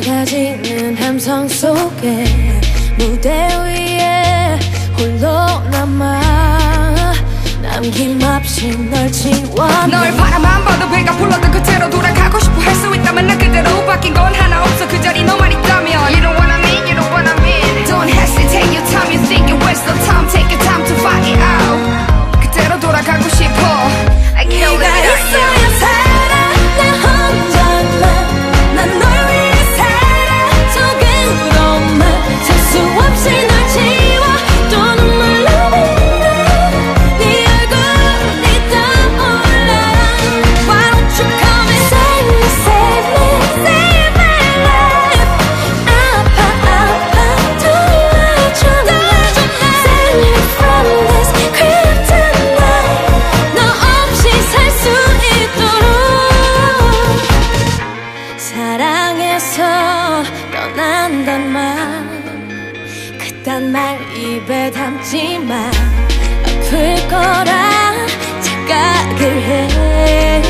사가지는 함성 속에 무대 위에 홀로 남아 남김없이 널 지워 널 바라만 봐도 배가 불렀던 그대로 돌아가고 싶어 그딴 말 입에 담지 마 아플 거라 착각을 해.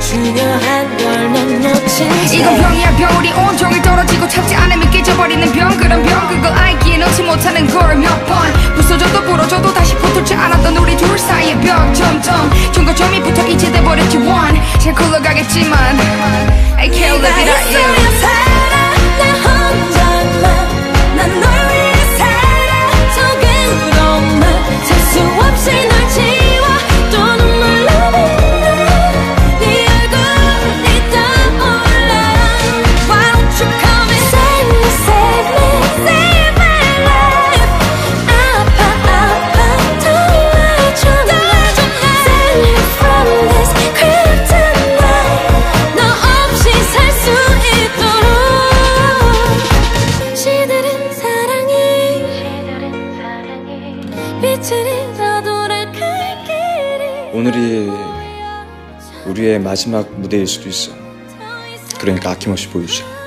중요한 걸넌 놓친 채 이건 병이야 병우리 온종일 떨어지고 찾지 않으면 깨져버리는 병. 그런 병. 그걸 알기에 넣지 못하는 걸 몇 번 부서져도 부러져도 다시 붙을지 않았던 우리 둘 사이의 벽 점점 점과 점이 붙어 이제 돼버렸지 one. 잘 굴러가겠지만 I can't live 네가 오늘이 우리의 마지막 무대일 수도 있어. 그러니까 아낌없이 보여주자.